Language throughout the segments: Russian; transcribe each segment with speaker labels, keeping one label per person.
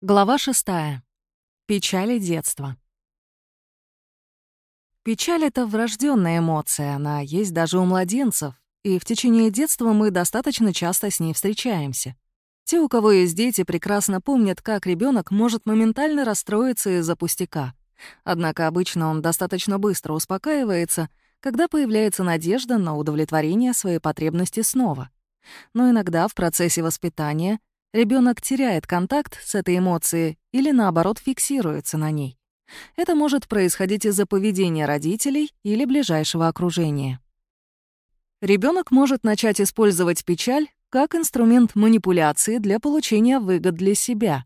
Speaker 1: Глава 6. Печали детства. Печаль — это врожденная эмоция, она есть даже у младенцев, и в течение детства мы достаточно часто с ней встречаемся. Те, у кого есть дети, прекрасно помнят, как ребенок может моментально расстроиться из-за пустяка. Однако обычно он достаточно быстро успокаивается, когда появляется надежда на удовлетворение своей потребности снова. Но иногда в процессе воспитания ребенок теряет контакт с этой эмоцией или, наоборот, фиксируется на ней. Это может происходить из-за поведения родителей или ближайшего окружения. Ребенок может начать использовать печаль как инструмент манипуляции для получения выгод для себя.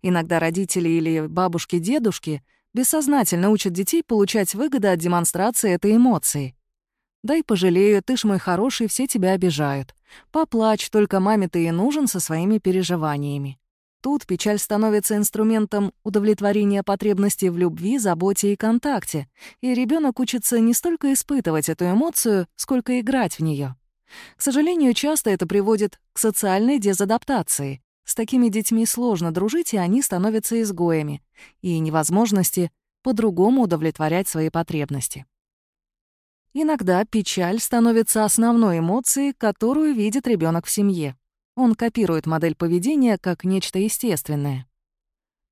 Speaker 1: Иногда родители или бабушки-дедушки бессознательно учат детей получать выгоды от демонстрации этой эмоции. «Дай пожалею, ты ж мой хороший, все тебя обижают. Поплачь, только маме ты и нужен со своими переживаниями». Тут печаль становится инструментом удовлетворения потребностей в любви, заботе и контакте, и ребенок учится не столько испытывать эту эмоцию, сколько играть в нее. К сожалению, часто это приводит к социальной дезадаптации. С такими детьми сложно дружить, и они становятся изгоями, и невозможности по-другому удовлетворять свои потребности. Иногда печаль становится основной эмоцией, которую видит ребенок в семье. Он копирует модель поведения как нечто естественное.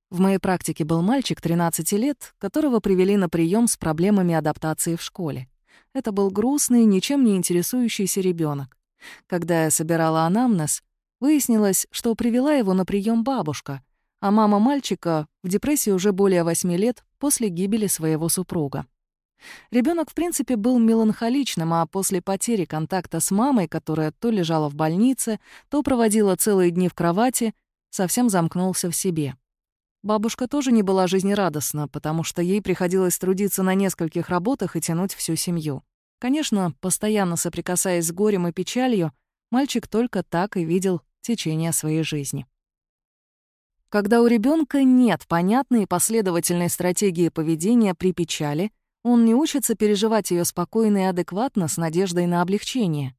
Speaker 1: В моей практике был мальчик 13 лет, которого привели на прием с проблемами адаптации в школе. Это был грустный, ничем не интересующийся ребенок. Когда я собирала анамнез, выяснилось, что привела его на прием бабушка, а мама мальчика в депрессии уже более 8 лет после гибели своего супруга. Ребенок, в принципе, был меланхоличным, а после потери контакта с мамой, которая то лежала в больнице, то проводила целые дни в кровати, совсем замкнулся в себе. Бабушка тоже не была жизнерадостна, потому что ей приходилось трудиться на нескольких работах и тянуть всю семью. Конечно, постоянно соприкасаясь с горем и печалью, мальчик только так и видел течение своей жизни. Когда у ребенка нет понятной и последовательной стратегии поведения при печали — он не учится переживать ее спокойно и адекватно с надеждой на облегчение.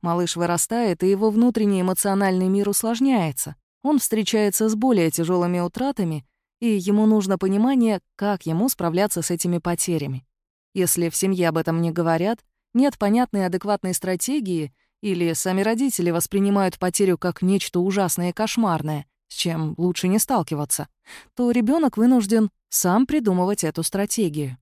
Speaker 1: Малыш вырастает, и его внутренний эмоциональный мир усложняется. Он встречается с более тяжелыми утратами, и ему нужно понимание, как ему справляться с этими потерями. Если в семье об этом не говорят, нет понятной адекватной стратегии, или сами родители воспринимают потерю как нечто ужасное и кошмарное, с чем лучше не сталкиваться, то ребенок вынужден сам придумывать эту стратегию.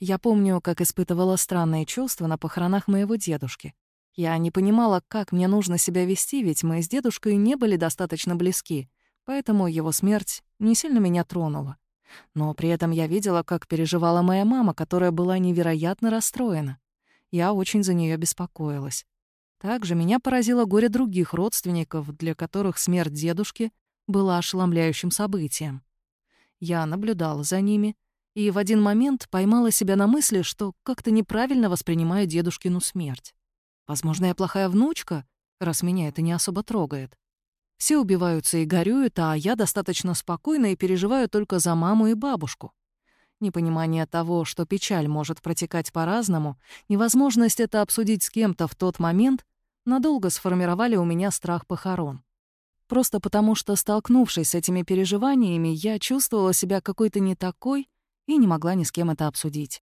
Speaker 1: Я помню, как испытывала странные чувства на похоронах моего дедушки. Я не понимала, как мне нужно себя вести, ведь мы с дедушкой не были достаточно близки, поэтому его смерть не сильно меня тронула. Но при этом я видела, как переживала моя мама, которая была невероятно расстроена. Я очень за нее беспокоилась. Также меня поразило горе других родственников, для которых смерть дедушки была ошеломляющим событием. Я наблюдала за ними — и в один момент поймала себя на мысли, что как-то неправильно воспринимаю дедушкину смерть. Возможно, я плохая внучка, раз меня это не особо трогает. Все убиваются и горюют, а я достаточно спокойна и переживаю только за маму и бабушку. Непонимание того, что печаль может протекать по-разному, невозможность это обсудить с кем-то в тот момент, надолго сформировали у меня страх похорон. Просто потому что, столкнувшись с этими переживаниями, я чувствовала себя какой-то не такой, и не могла ни с кем это обсудить.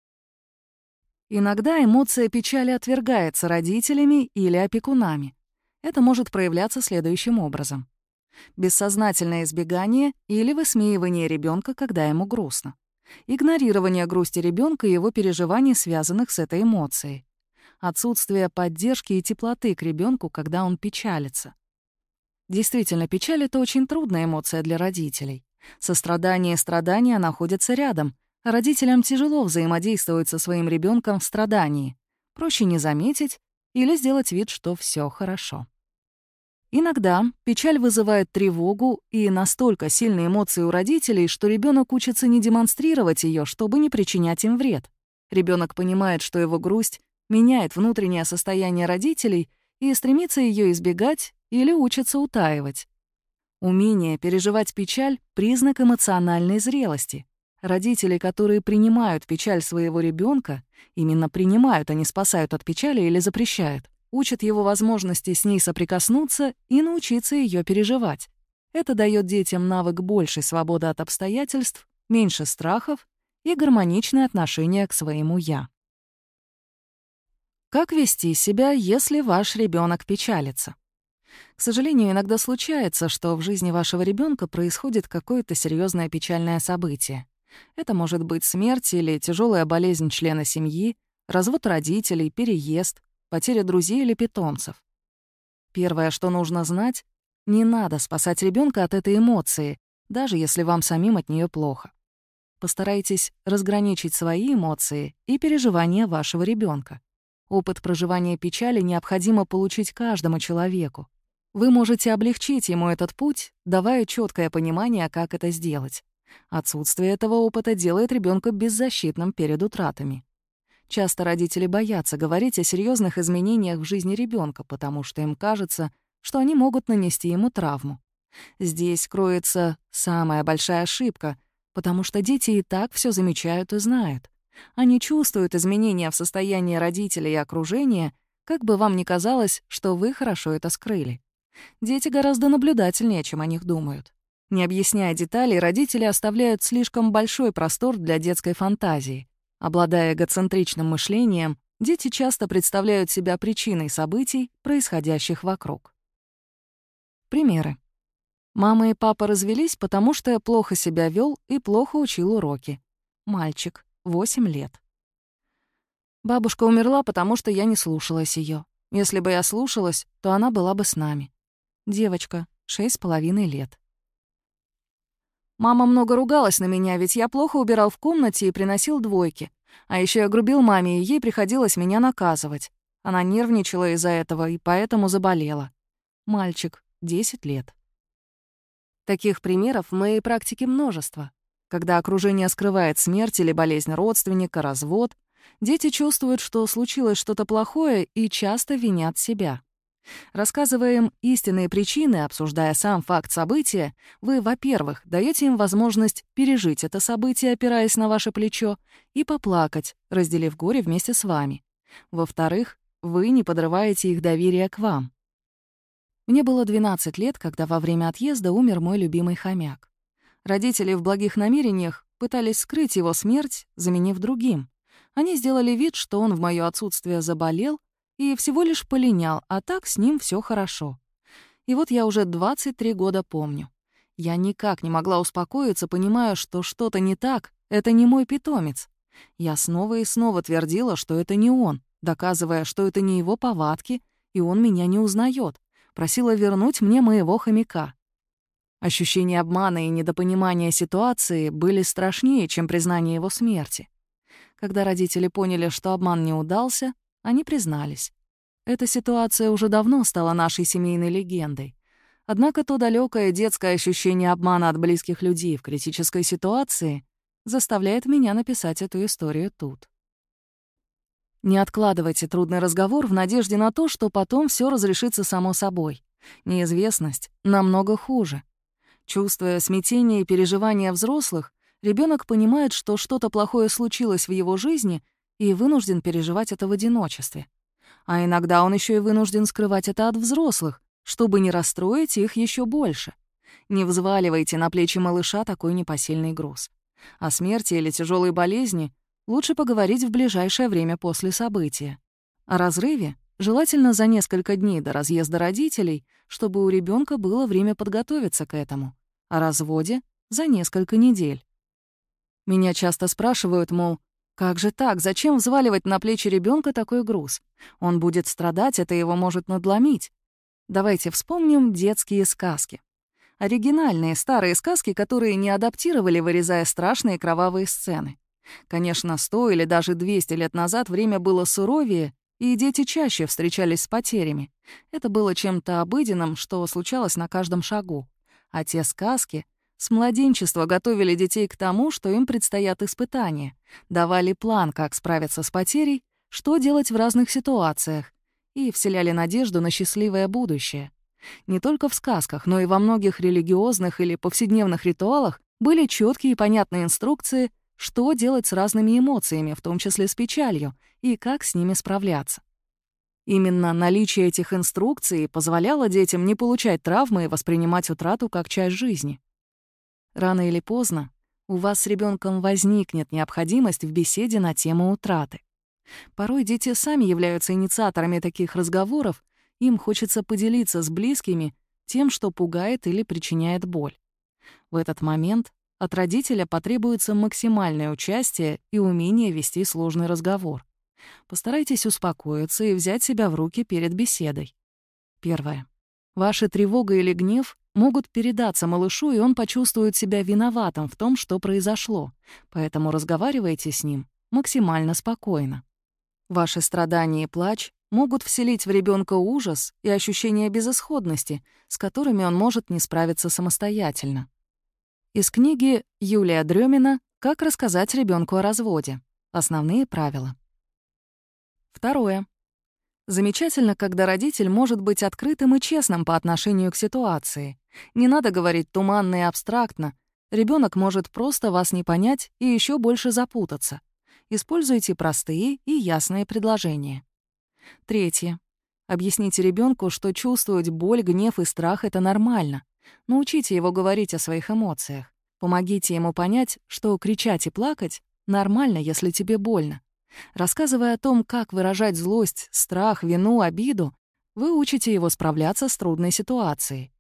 Speaker 1: Иногда эмоция печали отвергается родителями или опекунами. Это может проявляться следующим образом. Бессознательное избегание или высмеивание ребенка, когда ему грустно. Игнорирование грусти ребенка и его переживаний, связанных с этой эмоцией. Отсутствие поддержки и теплоты к ребенку, когда он печалится. Действительно, печаль — это очень трудная эмоция для родителей. Сострадание и страдания находятся рядом, Родителям тяжело взаимодействовать со своим ребенком в страдании. Проще не заметить или сделать вид, что все хорошо. Иногда печаль вызывает тревогу и настолько сильные эмоции у родителей, что ребенок учится не демонстрировать ее, чтобы не причинять им вред. Ребенок понимает, что его грусть меняет внутреннее состояние родителей и стремится ее избегать или учится утаивать. Умение переживать печаль — признак эмоциональной зрелости. Родители, которые принимают печаль своего ребенка, именно принимают, а не спасают от печали или запрещают, учат его возможности с ней соприкоснуться и научиться ее переживать. Это дает детям навык большей свободы от обстоятельств, меньше страхов и гармоничное отношение к своему «я». Как вести себя, если ваш ребенок печалится? К сожалению, иногда случается, что в жизни вашего ребенка происходит какое-то серьезное печальное событие. Это может быть смерть или тяжелая болезнь члена семьи, развод родителей, переезд, потеря друзей или питомцев. Первое, что нужно знать, не надо спасать ребенка от этой эмоции, даже если вам самим от нее плохо. Постарайтесь разграничить свои эмоции и переживания вашего ребенка. Опыт проживания печали необходимо получить каждому человеку. Вы можете облегчить ему этот путь, давая четкое понимание, как это сделать. Отсутствие этого опыта делает ребенка беззащитным перед утратами. Часто родители боятся говорить о серьезных изменениях в жизни ребенка, потому что им кажется, что они могут нанести ему травму. Здесь кроется самая большая ошибка, потому что дети и так все замечают и знают. Они чувствуют изменения в состоянии родителей и окружения, как бы вам ни казалось, что вы хорошо это скрыли. Дети гораздо наблюдательнее, чем о них думают. Не объясняя деталей, родители оставляют слишком большой простор для детской фантазии. Обладая эгоцентричным мышлением, дети часто представляют себя причиной событий, происходящих вокруг. Примеры. Мама и папа развелись, потому что я плохо себя вел и плохо учил уроки. Мальчик, 8 лет. Бабушка умерла, потому что я не слушалась ее. Если бы я слушалась, то она была бы с нами. Девочка, шесть с половиной лет. Мама много ругалась на меня, ведь я плохо убирал в комнате и приносил двойки. А еще я грубил маме, и ей приходилось меня наказывать. Она нервничала из-за этого и поэтому заболела. Мальчик, 10 лет. Таких примеров в моей практике множество. Когда окружение скрывает смерть или болезнь родственника, развод, дети чувствуют, что случилось что-то плохое и часто винят себя. Рассказывая им истинные причины, обсуждая сам факт события, вы, во-первых, даете им возможность пережить это событие, опираясь на ваше плечо, и поплакать, разделив горе вместе с вами. Во-вторых, вы не подрываете их доверие к вам. Мне было 12 лет, когда во время отъезда умер мой любимый хомяк. Родители в благих намерениях пытались скрыть его смерть, заменив другим. Они сделали вид, что он в моё отсутствие заболел, и всего лишь полинял, а так с ним все хорошо. И вот я уже 23 года помню. Я никак не могла успокоиться, понимая, что что-то не так, это не мой питомец. Я снова и снова твердила, что это не он, доказывая, что это не его повадки, и он меня не узнает. Просила вернуть мне моего хомяка. Ощущение обмана и недопонимания ситуации были страшнее, чем признание его смерти. Когда родители поняли, что обман не удался, они признались. Эта ситуация уже давно стала нашей семейной легендой. Однако то далекое детское ощущение обмана от близких людей в критической ситуации заставляет меня написать эту историю тут. Не откладывайте трудный разговор в надежде на то, что потом все разрешится само собой. Неизвестность намного хуже. Чувствуя смятение и переживания взрослых, ребенок понимает, что что-то плохое случилось в его жизни — и вынужден переживать это в одиночестве. А иногда он еще и вынужден скрывать это от взрослых, чтобы не расстроить их еще больше. Не взваливайте на плечи малыша такой непосильный груз. О смерти или тяжелой болезни лучше поговорить в ближайшее время после события. О разрыве желательно за несколько дней до разъезда родителей, чтобы у ребенка было время подготовиться к этому. О разводе — за несколько недель. Меня часто спрашивают, мол, как же так? Зачем взваливать на плечи ребенка такой груз? Он будет страдать, это его может надломить. Давайте вспомним детские сказки. Оригинальные старые сказки, которые не адаптировали, вырезая страшные кровавые сцены. Конечно, сто или даже 200 лет назад время было суровее, и дети чаще встречались с потерями. Это было чем-то обыденным, что случалось на каждом шагу. А те сказки с младенчества готовили детей к тому, что им предстоят испытания, давали план, как справиться с потерей, что делать в разных ситуациях, и вселяли надежду на счастливое будущее. Не только в сказках, но и во многих религиозных или повседневных ритуалах были четкие и понятные инструкции, что делать с разными эмоциями, в том числе с печалью, и как с ними справляться. Именно наличие этих инструкций позволяло детям не получать травмы и воспринимать утрату как часть жизни. Рано или поздно у вас с ребенком возникнет необходимость в беседе на тему утраты. Порой дети сами являются инициаторами таких разговоров, им хочется поделиться с близкими тем, что пугает или причиняет боль. В этот момент от родителя потребуется максимальное участие и умение вести сложный разговор. Постарайтесь успокоиться и взять себя в руки перед беседой. Первое. Ваша тревога или гнев могут передаться малышу, и он почувствует себя виноватым в том, что произошло, поэтому разговаривайте с ним максимально спокойно. Ваши страдания и плач могут вселить в ребенка ужас и ощущение безысходности, с которыми он может не справиться самостоятельно. Из книги Юлия Дрёмина «Как рассказать ребенку о разводе. Основные правила». Второе. Замечательно, когда родитель может быть открытым и честным по отношению к ситуации. Не надо говорить туманно и абстрактно. Ребенок может просто вас не понять и еще больше запутаться. Используйте простые и ясные предложения. Третье. Объясните ребенку, что чувствовать боль, гнев и страх — это нормально. Научите его говорить о своих эмоциях. Помогите ему понять, что кричать и плакать нормально, если тебе больно. Рассказывая о том, как выражать злость, страх, вину, обиду, вы учите его справляться с трудной ситуацией.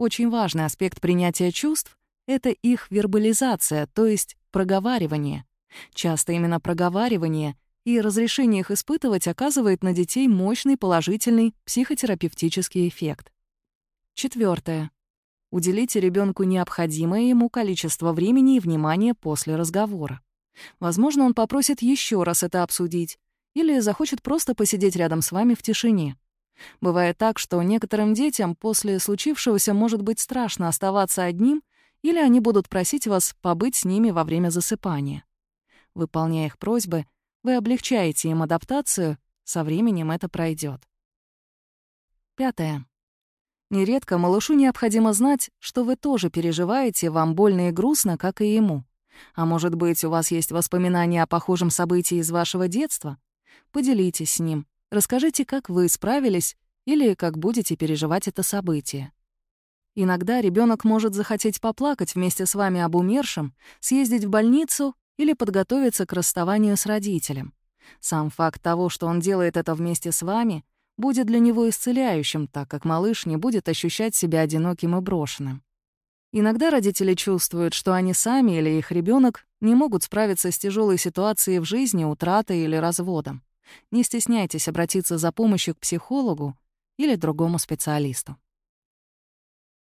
Speaker 1: Очень важный аспект принятия чувств — это их вербализация, то есть проговаривание. Часто именно проговаривание и разрешение их испытывать оказывает на детей мощный положительный психотерапевтический эффект. Четвертое. Уделите ребенку необходимое ему количество времени и внимания после разговора. Возможно, он попросит еще раз это обсудить или захочет просто посидеть рядом с вами в тишине. Бывает так, что некоторым детям после случившегося может быть страшно оставаться одним, или они будут просить вас побыть с ними во время засыпания. Выполняя их просьбы, вы облегчаете им адаптацию, со временем это пройдет. Пятое. Нередко малышу необходимо знать, что вы тоже переживаете, вам больно и грустно, как и ему. А может быть, у вас есть воспоминания о похожем событии из вашего детства? Поделитесь с ним. Расскажите, как вы справились или как будете переживать это событие. Иногда ребенок может захотеть поплакать вместе с вами об умершем, съездить в больницу или подготовиться к расставанию с родителем. Сам факт того, что он делает это вместе с вами, будет для него исцеляющим, так как малыш не будет ощущать себя одиноким и брошенным. Иногда родители чувствуют, что они сами или их ребенок не могут справиться с тяжелой ситуацией в жизни, утратой или разводом. Не стесняйтесь обратиться за помощью к психологу или другому специалисту.